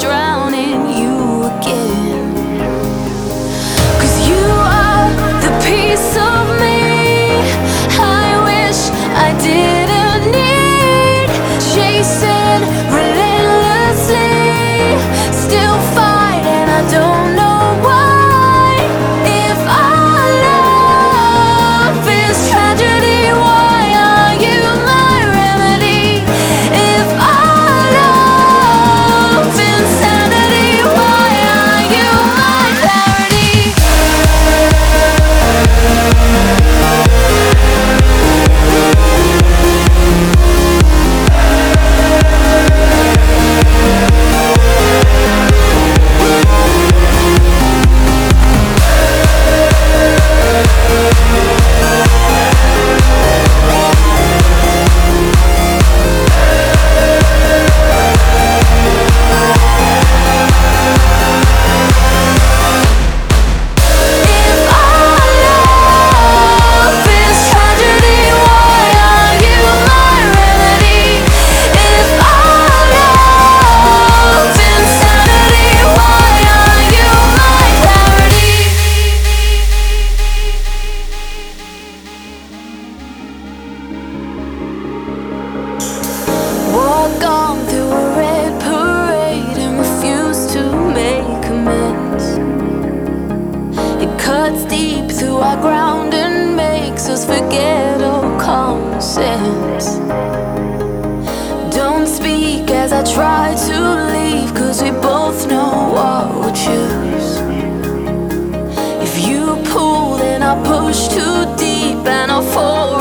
drowning you again. as I try to leave, cause we both know what we choose. If you pull, then I'll push too deep and I'll fall.